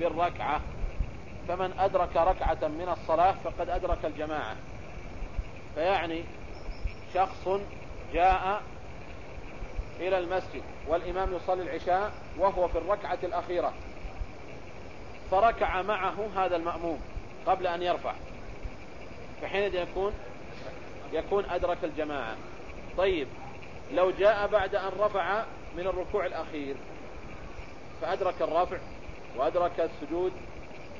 بالركعة فمن أدرك ركعة من الصلاة فقد أدرك الجماعة. فيعني شخص جاء إلى المسجد والإمام يصلي العشاء وهو في الركعة الأخيرة فركع معه هذا المأموم قبل أن يرفع فحينئذ يكون يكون أدرك الجماعة. طيب لو جاء بعد أن رفع من الركوع الأخير فأدرك الرفع؟ وأدرك السجود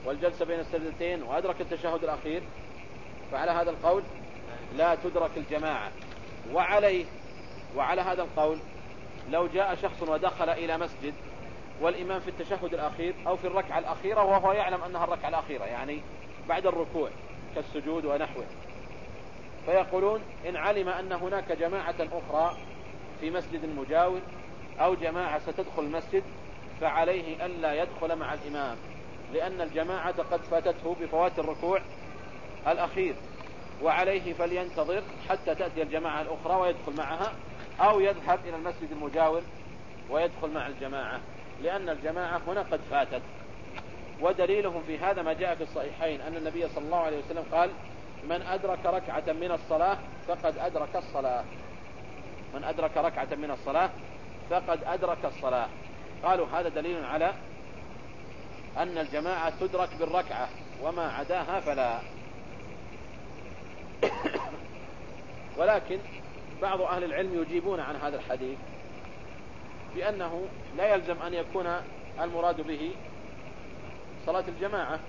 والجلسة بين السجدتين وأدرك التشهد الأخير فعلى هذا القول لا تدرك الجماعة. وعليه وعلى هذا القول لو جاء شخص ودخل إلى مسجد والإمام في التشهد الأخير أو في الركعة الأخيرة وهو يعلم أنها الركعة الأخيرة يعني بعد الركوع كالسجود ونحوه. فيقولون إن علم أن هناك جماعة أخرى في مسجد مجاور أو جماعة ستدخل المسجد فعليه ألا يدخل مع الإمام لأن الجماعة قد فاتته بفوات الركوع الأخير وعليه فلينتظر حتى تأتي الجماعة الأخرى ويدخل معها أو يذهب إلى المسجد المجاور ويدخل مع الجماعة لأن الجماعة هنا قد فاتت. ودليلهم في هذا ما جاء في الصحيحين أن النبي صلى الله عليه وسلم قال من أدرك ركعة من الصلاة فقد أدرك الصلاة. من أدرك ركعة من الصلاة فقد أدرك الصلاة. قالوا هذا دليل على أن الجماعة تدرك بالركعة وما عداها فلا. ولكن بعض أهل العلم يجيبون عن هذا الحديث بأنه لا يلزم أن يكون المراد به صلاة الجماعة.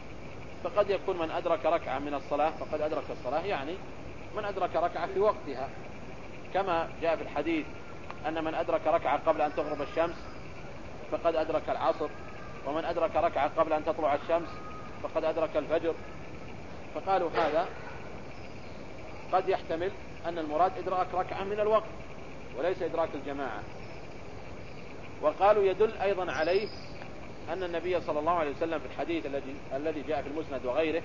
فقد يكون من أدرك ركعة من الصلاة فقد أدرك الصلاة يعني من أدرك ركعة في وقتها. كما جاء في الحديث أن من أدرك ركعة قبل أن تغرب الشمس فقد أدرك العصر ومن أدرك ركعة قبل أن تطلع الشمس فقد أدرك الفجر. فقالوا هذا قد يحتمل أن المراد إدراك ركعة من الوقت وليس إدراك الجماعة. وقالوا يدل أيضا عليه أن النبي صلى الله عليه وسلم في الحديث الذي الذي جاء في المسند وغيره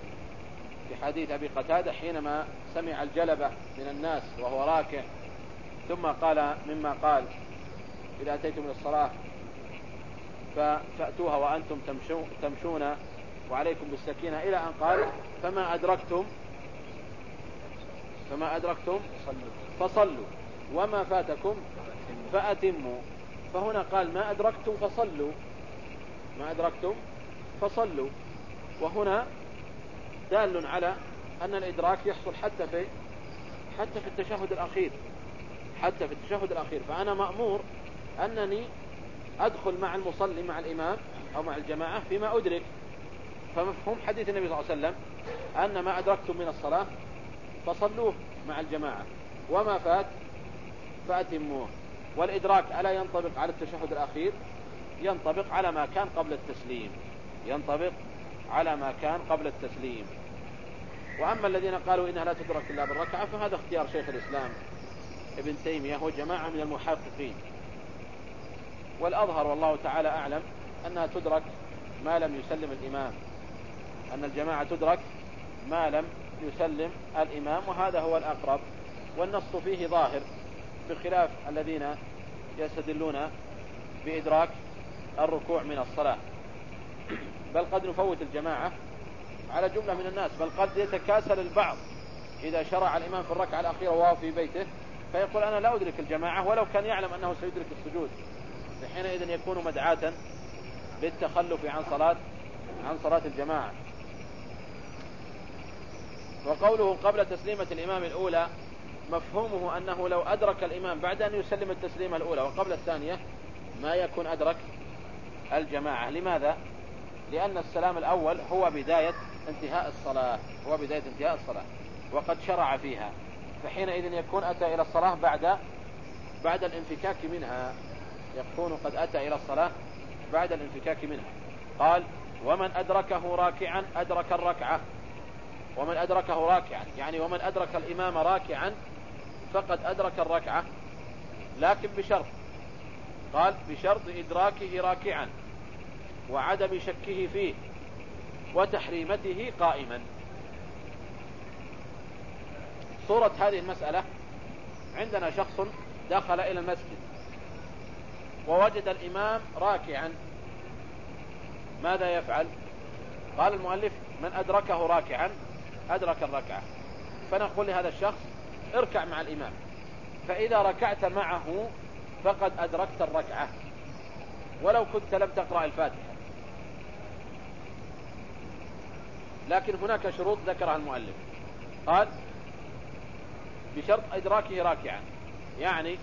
في حديث أبي قتادة حينما سمع الجلبة من الناس وهو راكع ثم قال مما قال إذا أتيتم للصلاة فأتوها وأنتم تمشون, تمشون وعليكم بالسكينة. إلى أن قال فما أدركتم؟ فما أدركتم؟ فصلوا. وما فاتكم؟ فأتموا. فهنا قال ما أدركتم فصلوا. ما أدركتم؟ فصلوا. وهنا دال على أن الإدراك يحصل حتى في حتى في التشهد الأخير. حتى في التشهد الأخير. فأنا مأمور أنني أدخل مع المصلي مع الإمام أو مع الجماعة فيما أدرك. فمفهوم حديث النبي صلى الله عليه وسلم أن ما أدركتم من الصلاة فصلوه مع الجماعة وما فات فأتموه. والإدراك ألا ينطبق على التشهد الأخير؟ ينطبق على ما كان قبل التسليم. ينطبق على ما كان قبل التسليم. وأما الذين قالوا إنها لا تدرك إلا بالركعة فهذا اختيار شيخ الإسلام ابن تيمية وجماعة من المحققين. والأظهر والله تعالى أعلم أنها تدرك ما لم يسلم الإمام. أن الجماعة تدرك ما لم يسلم الإمام وهذا هو الأقرب. والنص فيه ظاهر بخلاف الذين يستدلون بإدراك الركوع من الصلاة. بل قد نفوت الجماعة على جملة من الناس بل قد يتكاسل البعض. إذا شرع الإمام في الركعة الأخيرة وهو في بيته فيقول أنا لا أدرك الجماعة ولو كان يعلم أنه سيدرك السجود. فحينئذ يكون مدعاة للتخلف عن صلاة عن صلاة الجماعة. وقوله قبل تسليمة الإمام الأولى مفهومه أنه لو أدرك الإمام بعد أن يسلم التسليمة الأولى وقبل الثانية ما يكون أدرك الجماعة. لماذا؟ لأن السلام الأول هو بداية انتهاء الصلاة. هو بداية انتهاء الصلاة. وقد شرع فيها. فحينئذ يكون أتى إلى الصلاة بعد بعد الانفكاك منها. يكون قد أتى إلى الصلاة بعد الانفكاك منها قال ومن أدركه راكعا أدرك الركعة. ومن أدركه راكعا يعني ومن أدرك الإمام راكعا فقد أدرك الركعة لكن بشرط. قال بشرط إدراكه راكعا وعدم شكه فيه وتحريمته قائما. صورة هذه المسألة عندنا شخص دخل إلى المسجد. ووجد الإمام راكعا. ماذا يفعل؟ قال المؤلف من أدركه راكعا أدرك الركعة. فنقول لهذا الشخص اركع مع الإمام. فإذا ركعت معه فقد أدركت الركعة ولو كنت لم تقرأ الفاتحة. لكن هناك شروط ذكرها المؤلف. قال بشرط إدراكه راكعا. يعني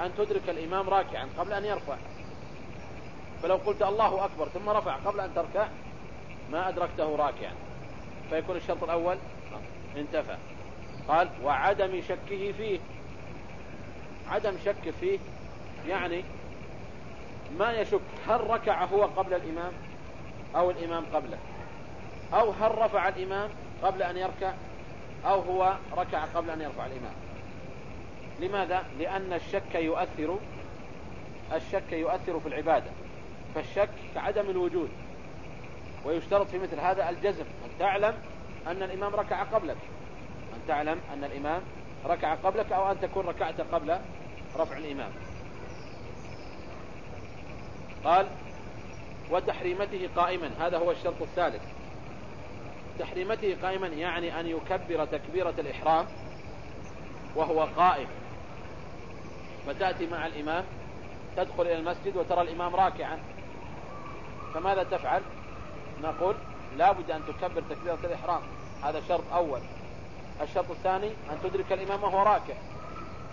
أن تدرك الإمام راكعا قبل أن يرفع. فلو قلت الله أكبر ثم رفع قبل أن تركع ما أدركته راكعا. فيكون الشرط الأول انتفى. قال وعدم شكه فيه. عدم شك فيه يعني ما يشك هل ركع هو قبل الإمام أو الإمام قبله. أو هل رفع الإمام قبل أن يركع أو هو ركع قبل أن يرفع الإمام. لماذا؟ لأن الشك يؤثر الشك يؤثر في العبادة. فالشك كعدم الوجود ويشترط في مثل هذا الجزم. أن تعلم أن الإمام ركع قبلك. أن تعلم أن الإمام ركع قبلك أو أن تكون ركعت قبل رفع الإمام. قال وتحريمته قائما. هذا هو الشرط الثالث. تحريمته قائما يعني أن يكبر تكبيرة الإحرام وهو قائم. فتأتي مع الإمام تدخل إلى المسجد وترى الإمام راكعا. فماذا تفعل؟ نقول لا بد أن تكبر تكبيرة الإحرام. هذا شرط أول. الشرط الثاني أن تدرك الإمام وهو راكع.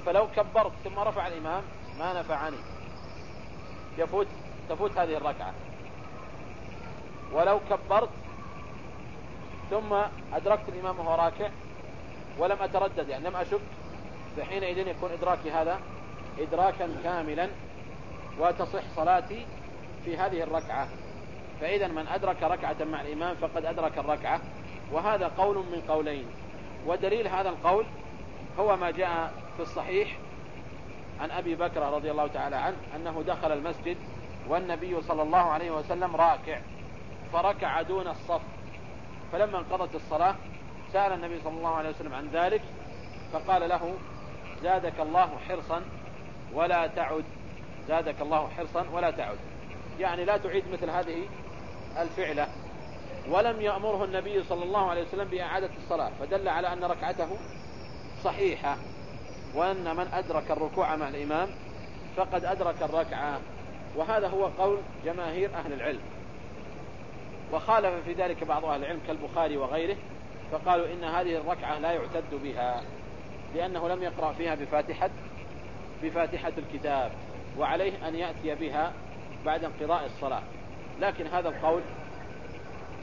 فلو كبرت ثم رفع الإمام ما نفعني. يفوت تفوت هذه الركعة. ولو كبرت ثم أدركت الإمام وهو راكع ولم أتردد يعني لم أشك فحينئذ يكون إدراكي هذا إدراكا كاملا وتصح صلاتي في هذه الركعة. فإذا من أدرك ركعة مع الإمام فقد أدرك الركعة. وهذا قول من قولين. ودليل هذا القول هو ما جاء في الصحيح عن أبي بكر رضي الله تعالى عنه أنه دخل المسجد والنبي صلى الله عليه وسلم راكع فركع دون الصف. فلما انقضت الصلاة سأل النبي صلى الله عليه وسلم عن ذلك فقال له زادك الله حرصا ولا تعد. زادك الله حرصا ولا تعد. يعني لا تعيد مثل هذه الفعلة. ولم يأمره النبي صلى الله عليه وسلم بإعادة الصلاة فدل على أن ركعته صحيحة. وأن من أدرك الركوع مع الإمام فقد أدرك الركعة. وهذا هو قول جماهير أهل العلم. وخالف في ذلك بعض أهل العلم كالبخاري وغيره فقالوا إن هذه الركعة لا يعتد بها لأنه لم يقرأ فيها بفاتحة بفاتحة الكتاب وعليه أن يأتي بها بعد انقضاء الصلاة. لكن هذا القول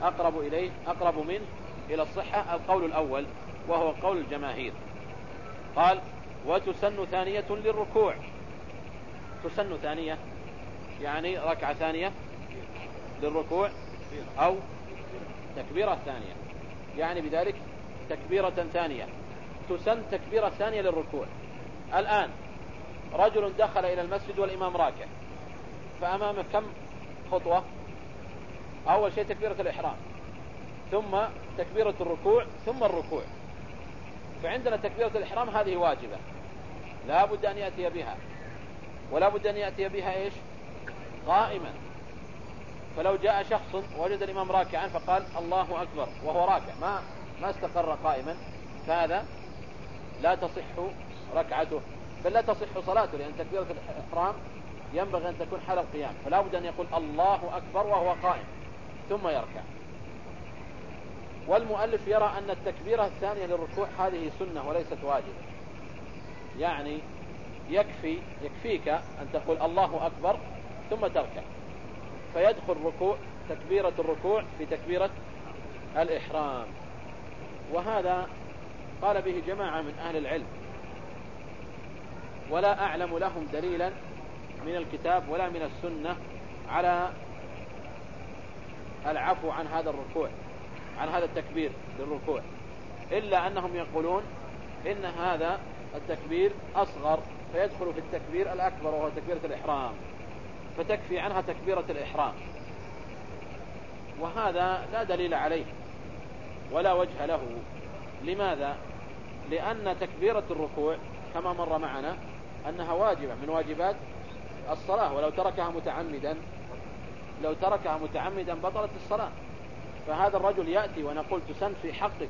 أقرب إليه أقرب منه إلى الصحة القول الأول وهو قول الجماهير. قال وتسن ثانية للركوع. تسن ثانية يعني ركعة ثانية للركوع أو تكبيرة ثانية. يعني بذلك تكبيرة ثانية. تسن تكبيرة ثانية للركوع. الآن رجل دخل إلى المسجد والإمام راكع. فأمامه كم خطوة؟ أول شيء تكبيرة الإحرام. ثم تكبيرة الركوع ثم الركوع. فعندنا تكبيرة الإحرام هذه واجبة. لا بد أن يأتي بها. ولا بد أن يأتي بها إيش؟ قائما. فلو جاء شخص وجد الإمام راكعا فقال الله أكبر وهو راكع. ما ما استقر قائما. فهذا لا تصح ركعته. بل لا تصح صلاته لأن تكبيرة الإحرام ينبغي أن تكون حال القيام فلا بد أن يقول الله أكبر وهو قائم ثم يركع. والمؤلف يرى أن التكبيرة الثانية للركوع هذه سنة وليست واجبة. يعني يكفي يكفيك أن تقول الله أكبر ثم تركع. فيدخل ركوع تكبيرة الركوع في تكبيرة الإحرام. وهذا قال به جماعة من أهل العلم. ولا أعلم لهم دليلا من الكتاب ولا من السنة على العفو عن هذا الركوع عن هذا التكبير للركوع. إلا أنهم يقولون إن هذا التكبير أصغر فيدخل في التكبير الأكبر وهو تكبيرة الإحرام فتكفي عنها تكبيرة الإحرام. وهذا لا دليل عليه ولا وجه له. لماذا؟ لأن تكبيرة الركوع كما مر معنا أنها واجبة من واجبات الصلاة ولو تركها متعمدا لو تركها متعمدا بطلت الصلاة. فهذا الرجل يأتي ونقول تسن في حقك.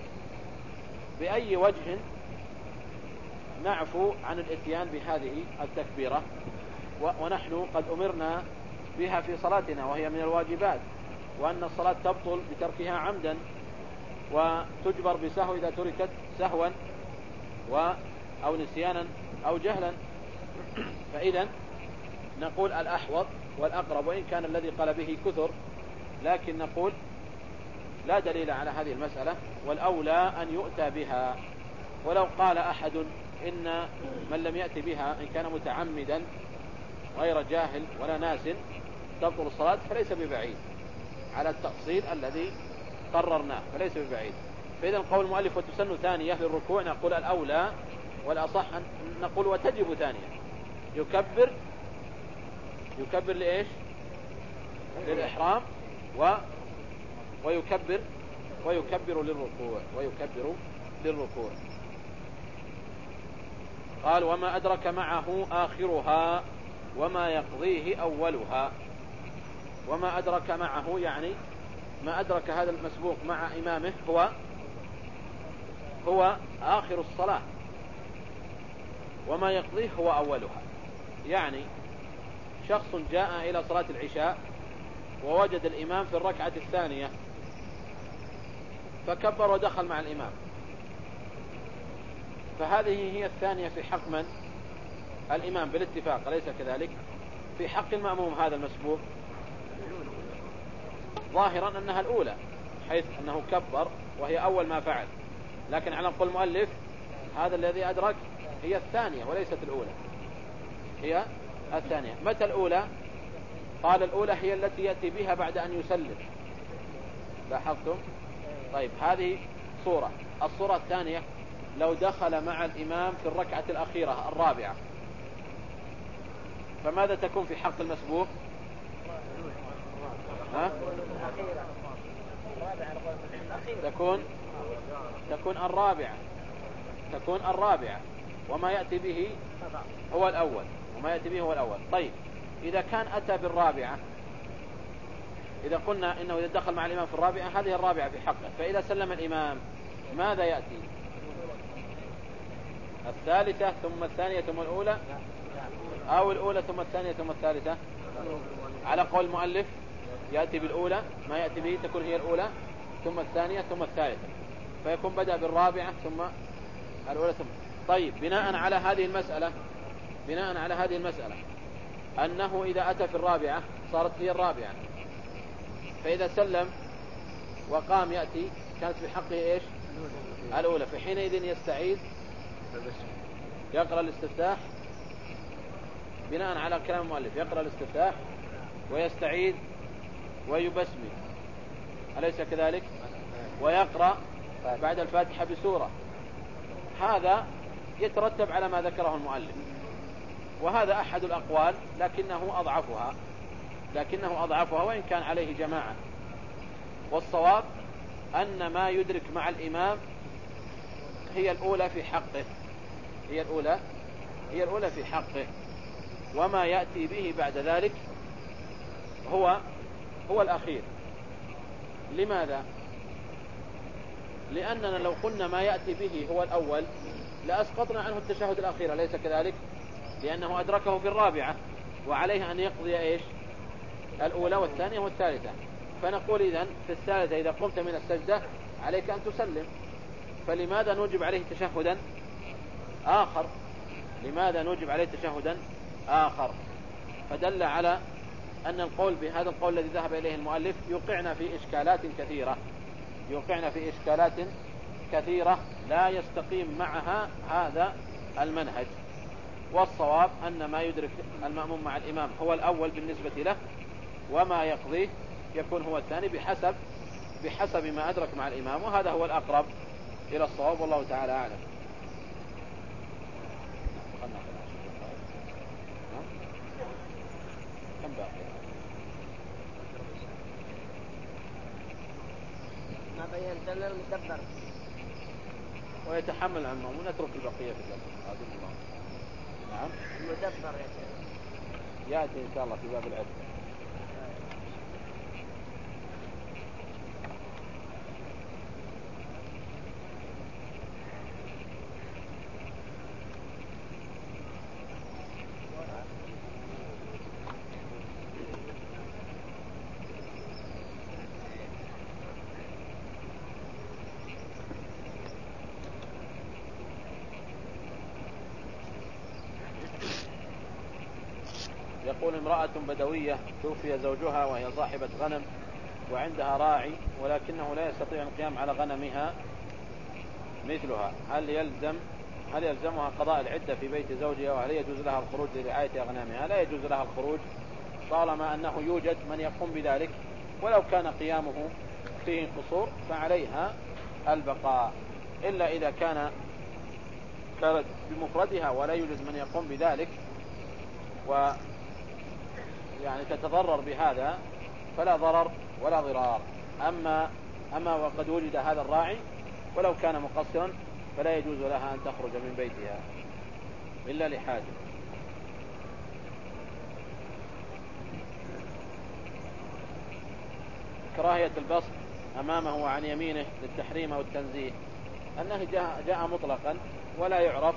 بأي وجه نعفو عن الإتيان بهذه التكبيرة؟ ونحن قد أمرنا بها في صلاتنا وهي من الواجبات وأن الصلاة تبطل بتركها عمدا وتجبر بسهو إذا تركت سهوا و أو نسيانا أو جهلا. فإذا نقول الأحوط والأقرب وإن كان الذي قال به كثر لكن نقول لا دليل على هذه المسألة والأولى أن يؤتى بها. ولو قال أحد إن من لم يأتي بها إن كان متعمدا غير جاهل ولا ناس تبطل الصلاة فليس ببعيد على التأصيل الذي قررناه فليس ببعيد. فإذا قول المؤلف وتسن ثانية للركوع نقول الأولى والأصح أن نقول وتجب ثانية. يكبر يكبر لإيش؟ للإحرام و ويكبر ويكبر للركوع ويكبر للركوع. قال وما أدرك معه آخرها وما يقضيه أولها. وما أدرك معه يعني ما أدرك هذا المسبوق مع إمامه هو هو آخر الصلاة. وما يقضيه هو أولها. يعني شخص جاء إلى صلاة العشاء ووجد الإمام في الركعة الثانية فكبر ودخل مع الإمام. فهذه هي الثانية في حق من؟ الإمام بالاتفاق أليس كذلك؟ في حق المأموم هذا المسبوق. ظاهرا أنها الأولى حيث أنه كبر وهي أول ما فعل. لكن على قول المؤلف هذا الذي أدرك هي الثانية وليست الأولى. هي الثانية. متى الأولى؟ قال الأولى هي التي يأتي بها بعد أن يسلم. لاحظتم؟ طيب هذه صورة. الصورة الثانية لو دخل مع الإمام في الركعة الأخيرة الرابعة فماذا تكون في حق المسبوق ها؟ تكون تكون الرابعة تكون الرابعة وما يأتي به هو الأول. وما يأتي به هو الأول. طيب إذا كان أتى بالرابعة إذا قلنا إنه إذا دخل مع الإمام في الرابعة هذه الرابعة في حقه. فإذا سلم الإمام ماذا يأتي؟ الثالثة ثم الثانية ثم الأولى؟ أو الأولى ثم الثانية ثم الثالثة؟ على قول المؤلف يأتي بالأولى ما يأتي به تكون هي الأولى ثم الثانية ثم الثالثة. فيكون بدأ بالرابعة ثم الأولى ثم. طيب بناء على هذه المسألة بناء على هذه المسألة أنه إذا أتى في الرابعة صارت هي الرابعة. فإذا سلم وقام يأتي كانت في حقه إيش؟ الأولى. فحينئذ يستعيد يقرأ الاستفتاح بناء على كلام المؤلف يقرأ الاستفتاح ويستعيد ويبسمل أليس كذلك؟ ويقرأ بعد الفاتحة بسورة. هذا يترتب على ما ذكره المؤلف. وهذا أحد الأقوال لكنه أضعفها لكنه أضعفها وإن كان عليه جماعة. والصواب أن ما يدرك مع الإمام هي الأولى في حقه هي الأولى هي الأولى في حقه. وما يأتي به بعد ذلك هو هو الأخير. لماذا؟ لأننا لو قلنا ما يأتي به هو الأول لأسقطنا عنه التشهد الأخير أليس كذلك؟ لأنه أدركه في الرابعة وعليه أن يقضي إيش؟ الأولى والثانية والثالثة. فنقول إذن في الثالثة إذا قمت من السجدة عليك أن تسلم. فلماذا نوجب عليه تشهدا آخر؟ لماذا نوجب عليه تشهدا آخر؟ فدل على أن القول بهذا القول الذي ذهب إليه المؤلف يوقعنا في إشكالات كثيرة. يوقعنا في إشكالات كثيرة لا يستقيم معها هذا المنهج. والصواب أن ما يدرك المأموم مع الإمام هو الأول بالنسبة له وما يقضيه يكون هو الثاني بحسب بحسب ما أدرك مع الإمام وهذا هو الأقرب إلى الصواب والله تعالى أعلم. كم باقي؟ ما بينت لنا المدبر ويتحمل عنه ونترك البقية في هذه الله. نعم. المدبر يا شيخ. يأتي إن شاء الله في باب العلم يقول امرأة بدوية توفي زوجها وهي صاحبة غنم وعندها راعي ولكنه لا يستطيع القيام على غنمها مثلها. هل يلزم هل يلزمها قضاء العدة في بيت زوجها وهل يجوز لها الخروج لرعاية أغنامها لا يجوز لها الخروج طالما أنه يوجد من يقوم بذلك. ولو كان قيامه فيه قصور فعليها البقاء. إلا إذا كان كانت بمفردها ولا يوجد من يقوم بذلك يعني تتضرر بهذا فلا ضرر ولا ضرار. أما أما وقد وجد هذا الراعي ولو كان مقصرا فلا يجوز لها أن تخرج من بيتها إلا لحاجة. كراهية البسط أمامه وعن يمينه للتحريم أو التنزيه أنه جاء, جاء مطلقا ولا يعرف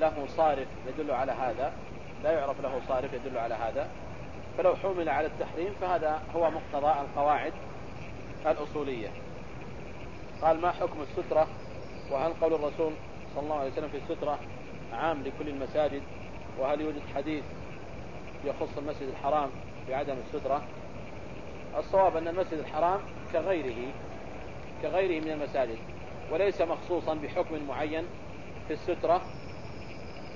له صارف يدل على هذا. لا يعرف له صارف يدل على هذا. فلو حمل على التحريم فهذا هو مقتضى القواعد الأصولية. قال ما حكم السترة؟ وهل قول الرسول صلى الله عليه وسلم في السترة عام لكل المساجد؟ وهل يوجد حديث يخص المسجد الحرام بعدم السترة؟ الصواب أن المسجد الحرام كغيره كغيره من المساجد وليس مخصوصا بحكم معين في السترة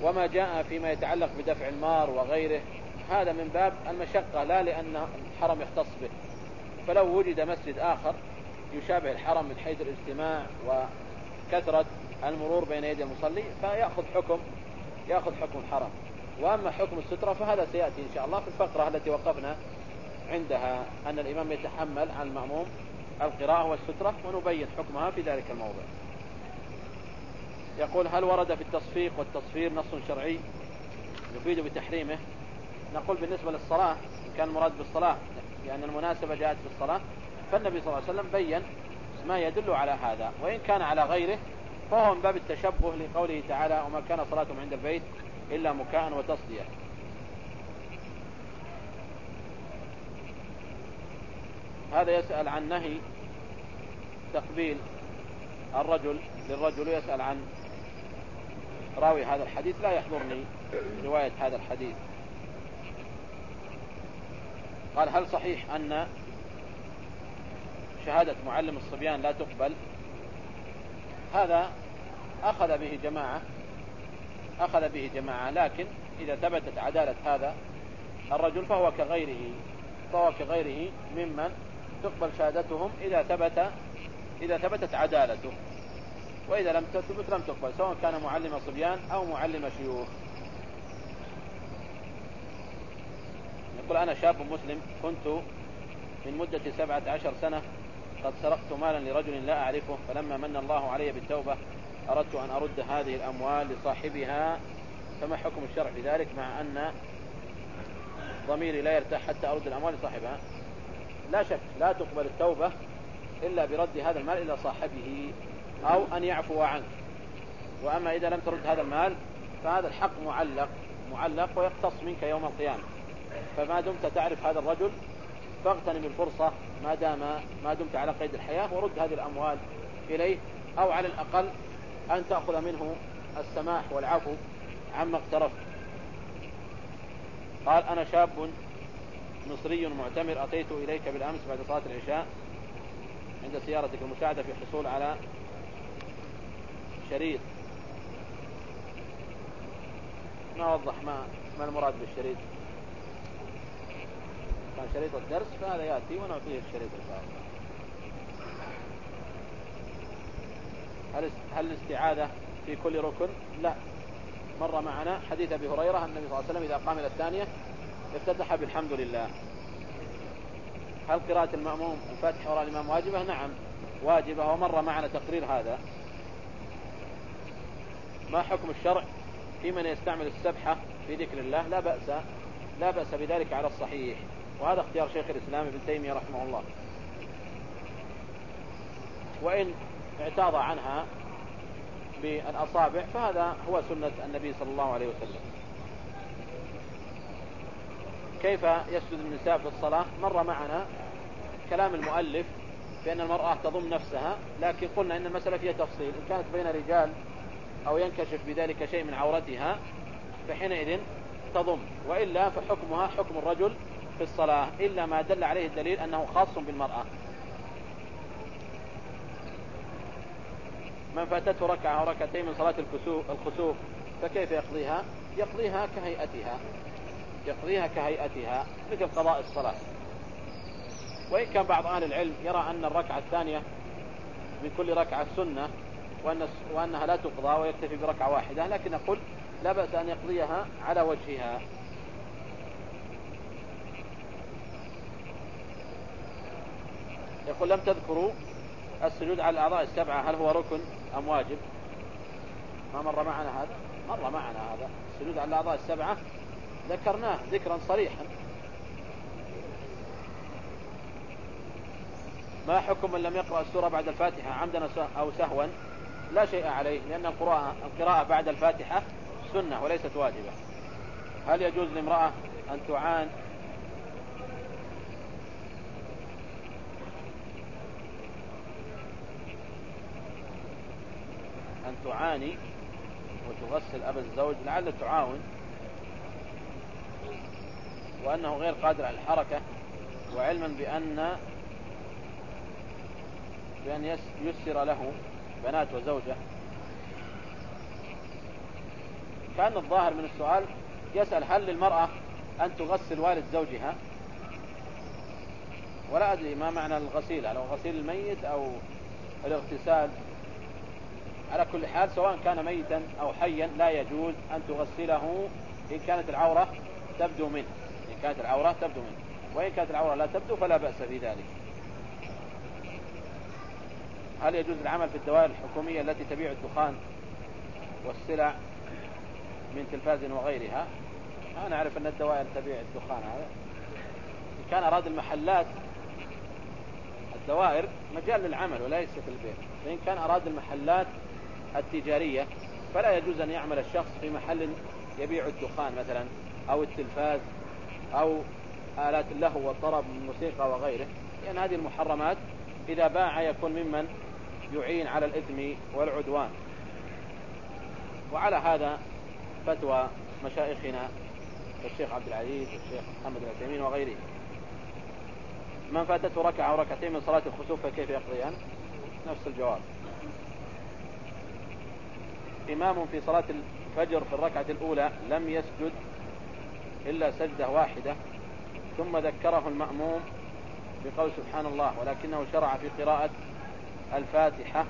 وما جاء فيما يتعلق بدفع المار وغيره. هذا من باب المشقة لا لأن الحرم يختص به. فلو وجد مسجد آخر يشابه الحرم من حيث الاجتماع وكثرة المرور بين يدي المصلي فيأخذ حكم يأخذ حكم الحرم وأما حكم السترة فهذا سيأتي إن شاء الله في الفقرة التي وقفنا عندها أن الإمام يتحمل عن المأموم القراءة والسترة ونبين حكمها في ذلك الموضع. يقول هل ورد في التصفيق والتصفير نص شرعي يفيد بتحريمه؟ نقول بالنسبة للصلاة إن كان المراد بالصلاة لأن المناسبة جاءت في الصلاة فالنبي صلى الله عليه وسلم بين ما يدل على هذا وإن كان على غيره فهو من باب التشبه لقوله تعالى وما كان صلاتهم عند البيت إلا مكاء وتصدية هذا يسأل عن نهي تقبيل الرجل للرجل يسأل عن راوي هذا الحديث لا يحضرني رواية هذا الحديث. قال هل صحيح أن شهادة معلم الصبيان لا تقبل؟ هذا أخذ به جماعة أخذ به جماعة لكن إذا ثبتت عدالة هذا الرجل فهو كغيره فهو كغيره ممن تقبل شهادتهم إذا ثبت إذا ثبتت عدالته. وإذا لم تثبت لم تقبل سواء كان معلم صبيان أو معلم شيوخ. يقول أنا شاب مسلم كنت من مدة سبعة عشر سنة قد سرقت مالا لرجل لا أعرفه فلما من الله علي بالتوبة أردت أن أرد هذه الأموال لصاحبها. فما حكم الشرع في ذلك مع أن ضميري لا يرتاح حتى أرد الأموال لصاحبها؟ لا شك لا تقبل التوبة إلا برد هذا المال إلى صاحبه. أو أن يعفو عنك. وأما إذا لم ترد هذا المال فهذا الحق معلق معلق ويقتص منك يوم القيامة. فما دمت تعرف هذا الرجل فاغتنم الفرصة ما دام ما دمت على قيد الحياة ورد هذه الأموال إليه أو على الأقل أن تأخذ منه السماح والعفو عما اقترفت. قال أنا شاب مصري معتمر أتيت إليك بالأمس بعد صلاة العشاء عند سيارتك المساعدة في الحصول على شريط ما وضح ما ما المراد بالشريط؟ كان شريط الدرس فهذا يأتي ونعطيه الشريط الله. هل هل الاستعاذة في كل ركن؟ لا. مر معنا حديث أبي هريرة النبي صلى الله عليه وسلم إذا قام إلى الثانية افتتح بالحمد لله. هل قراءة المأموم الفاتحة وراء الإمام واجبة؟ نعم واجبة ومر معنا تقرير هذا. ما حكم الشرع في من يستعمل السبحة في ذكر الله؟ لا بأس لا بأس بذلك على الصحيح. وهذا اختيار شيخ الإسلام ابن تيمية رحمه الله. وإن اعتاض عنها بالأصابع فهذا هو سنة النبي صلى الله عليه وسلم. كيف يسجد النساء في الصلاة؟ مر معنا كلام المؤلف بأن المرأة تضم نفسها لكن قلنا أن المسألة فيها تفصيل. إن كانت بين رجال أو ينكشف بذلك شيء من عورتها فحينئذ تضم. وإلا فحكمها حكم الرجل في الصلاة إلا ما دل عليه الدليل أنه خاص بالمرأة. من فاتته ركعة أو ركعتين من صلاة الخسوف فكيف يقضيها؟ يقضيها كهيئتها. يقضيها كهيئتها مثل قضاء الصلاة. وإن كان بعض أهل العلم يرى أن الركعة الثانية من كل ركعة سنة وأن وأنها لا تقضى ويكتفي بركعة واحدة لكن نقول لا بأس أن يقضيها على وجهها. يقول لم تذكروا السجود على الأعضاء السبعة هل هو ركن أم واجب؟ ما مر معنا هذا؟ مر معنا هذا. السجود على الأعضاء السبعة ذكرناه ذكرا صريحا. ما حكم من لم يقرأ السورة بعد الفاتحة؟ عمدا أو سهوا؟ لا شيء عليه لأن القراءة, القراءة بعد الفاتحة سنة وليست واجبة. هل يجوز لامرأة أن تعان؟ أن تعاني وتغسل أبا الزوج لعل تعاون. وأنه غير قادر على الحركة وعلما بأن بأن يسر له بنات وزوجة. كأن الظاهر من السؤال يسأل هل للمرأة أن تغسل والد زوجها؟ ولا أدري ما معنى الغسيل هو غسيل الميت أو الاغتسال؟ على كل حال سواء كان ميتا أو حيا لا يجوز أن تغسله إن كانت العورة تبدو منه. إن كانت العورة تبدو منه. وإن كانت العورة لا تبدو فلا بأس في ذلك. هل يجوز العمل في الدوائر الحكومية التي تبيع الدخان والسلع من تلفاز وغيرها؟ أنا أعرف أن الدوائر تبيع الدخان هذا. إن كان أراد المحلات الدوائر مجال للعمل وليس في البيع. فإن كان أراد المحلات التجارية فلا يجوز أن يعمل الشخص في محل يبيع الدخان مثلا أو التلفاز أو آلات اللهو والطرب من وغيره. لأن هذه المحرمات إذا باع يكون ممن يعين على الإثم والعدوان. وعلى هذا فتوى مشايخنا الشيخ عبد العزيز والشيخ محمد العثيمين وغيره. من فاتته ركعة أو ركعتين من صلاة الخسوف فكيف يقضيان؟ نفس الجواب. إمام في صلاة الفجر في الركعة الأولى لم يسجد إلا سجدة واحدة ثم ذكره المأموم بقول سبحان الله ولكنه شرع في قراءة الفاتحة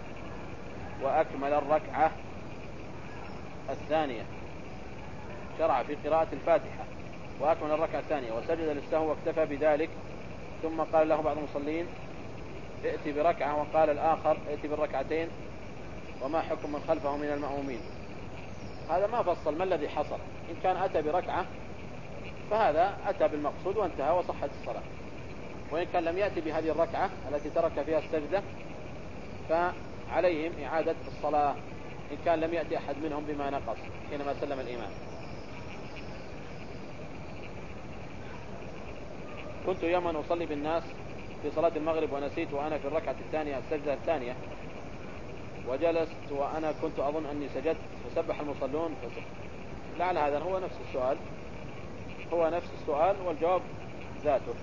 وأكمل الركعة الثانية. شرع في قراءة الفاتحة. وأكمل الركعة الثانية. وسجد للسهو واكتفى بذلك. ثم قال له بعض المصلين ائتي بركعة وقال الآخر ائتي بالركعتين. وما حكم من خلفه من المأمومين؟ هذا ما فصل. ما الذي حصل؟ إن كان أتى بركعة فهذا أتى بالمقصود وانتهى وصحت الصلاة. وإن كان لم يأتي بهذه الركعة التي ترك فيها السجدة فعليهم إعادة الصلاة إن كان لم يأتي أحد منهم بما نقص حينما سلم الإمام كنت يوما أصلي بالناس في صلاة المغرب ونسيت وأنا في الركعة الثانية السجدة الثانية. وجلست وأنا كنت أظن أني سجدت فسبح المصلون. لعل هذا هو نفس السؤال. هو نفس السؤال والجواب ذاته.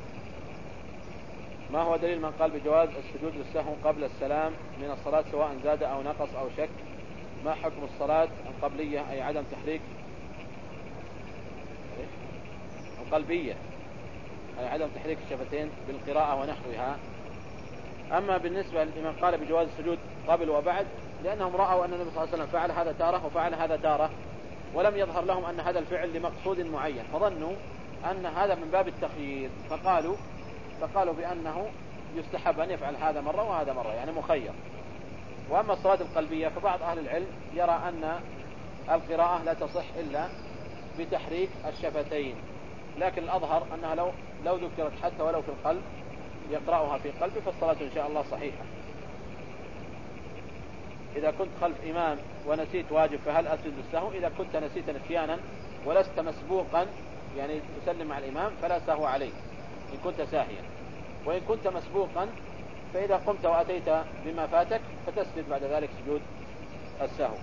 ما هو دليل من قال بجواز السجود للسهو قبل السلام من الصلاة سواء زاد أو نقص أو شك؟ ما حكم الصلاة القبلية أي عدم تحريك؟ القلبية أي عدم تحريك الشفتين بالقراءة ونحوها. أما بالنسبة لمن قال بجواز السجود قبل وبعد لأنهم رأوا أن النبي صلى الله عليه وسلم فعل هذا تارة وفعل هذا تارة ولم يظهر لهم أن هذا الفعل لمقصود معين فظنوا أن هذا من باب التخيير فقالوا فقالوا بأنه يستحب أن يفعل هذا مرة وهذا مرة يعني مخير. وأما الصلاة القلبية فبعض أهل العلم يرى أن القراءة لا تصح إلا بتحريك الشفتين. لكن الأظهر أنها لو لو ذكرت حتى ولو في القلب يقرأها في قلبه فالصلاة إن شاء الله صحيحة. إذا كنت خلف إمام ونسيت واجب فهل أسجد السهو؟ إذا كنت نسيت نسيانا ولست مسبوقا يعني تسلم مع الإمام فلا سهو عليك. إن كنت ساهيا. وإن كنت مسبوقا فإذا قمت وأتيت بما فاتك فتسجد بعد ذلك سجود السهو.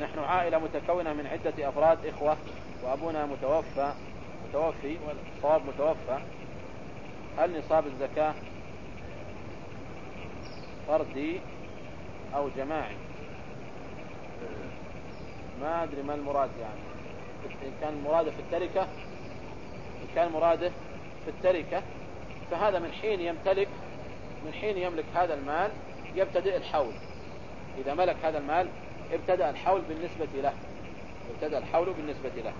نحن عائلة متكونة من عدة أفراد إخوة وأبونا متوفى متوفي والصواب متوفى هل نصاب الزكاة فردي أو جماعي؟ ما أدري ما المراد يعني. إن كان مراده في التركة إن كان مراده في التركة فهذا من حين يمتلك من حين يملك هذا المال يبتدئ الحول. إذا ملك هذا المال ابتدأ الحول بالنسبة له ابتدأ الحول بالنسبة له.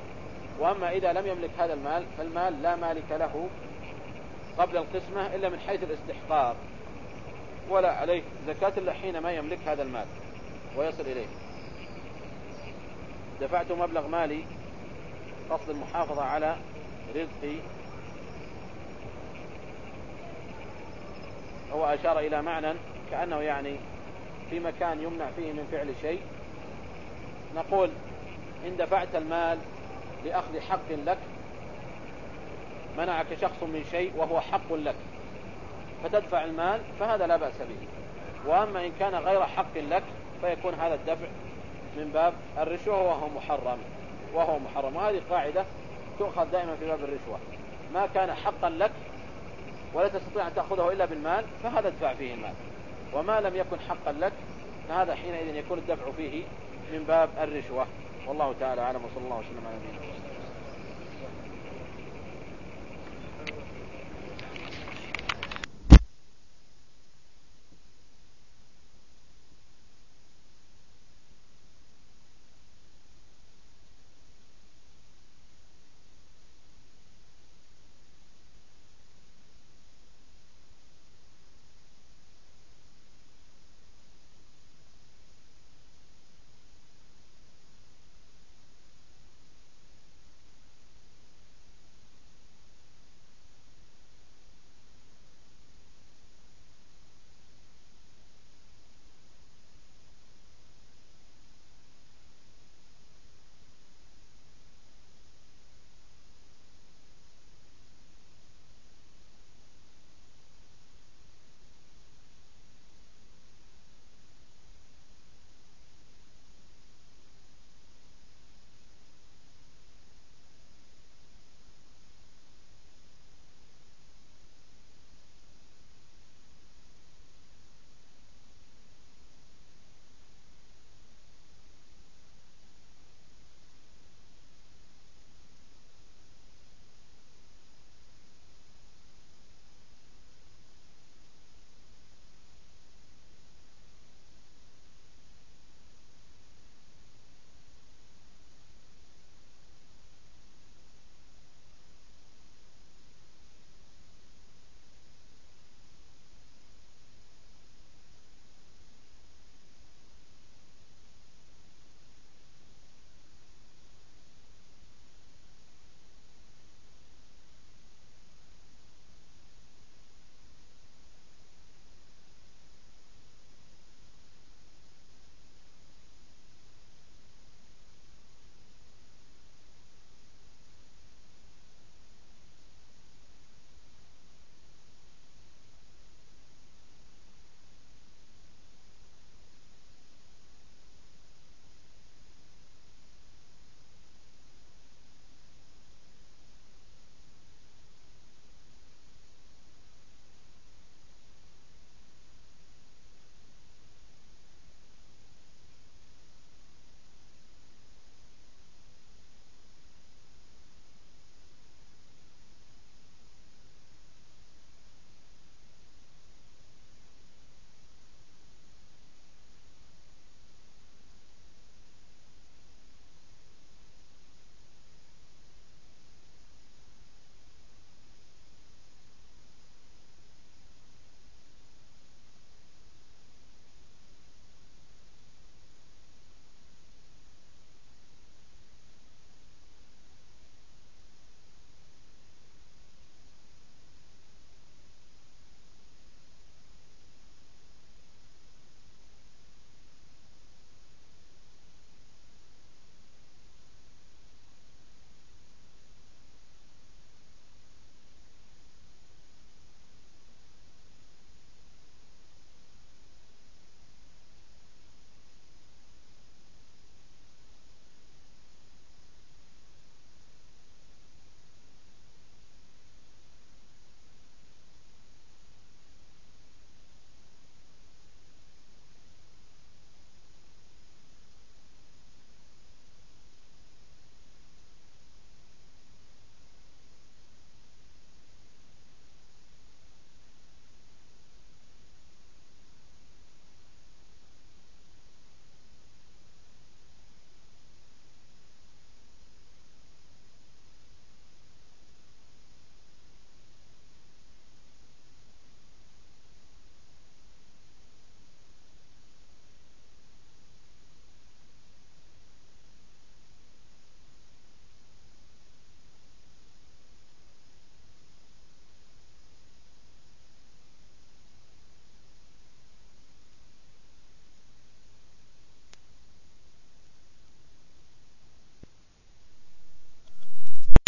وأما إذا لم يملك هذا المال فالمال لا مالك له قبل القسمة إلا من حيث الاستحقاق ولا عليه زكاة إلا حينما يملك هذا المال ويصل إليه. دفعت مبلغ مالي قصد المحافظة على رزقي. هو أشار إلى معنى كأنه يعني في مكان يمنع فيه من فعل شيء. نقول إن دفعت المال لأخذ حق لك منعك شخص من شيء وهو حق لك. فتدفع المال فهذا لا بأس به. وأما إن كان غير حق لك فيكون هذا الدفع من باب الرشوة وهو محرم. وهو محرم. وهذه قاعدة تؤخذ دائما في باب الرشوة. ما كان حقا لك ولا تستطيع أن تأخذه إلا بالمال فهذا ادفع فيه المال. وما لم يكن حقا لك فهذا حينئذ يكون الدفع فيه من باب الرشوة. والله تعالى أعلم وصلى الله وسلم على نبينا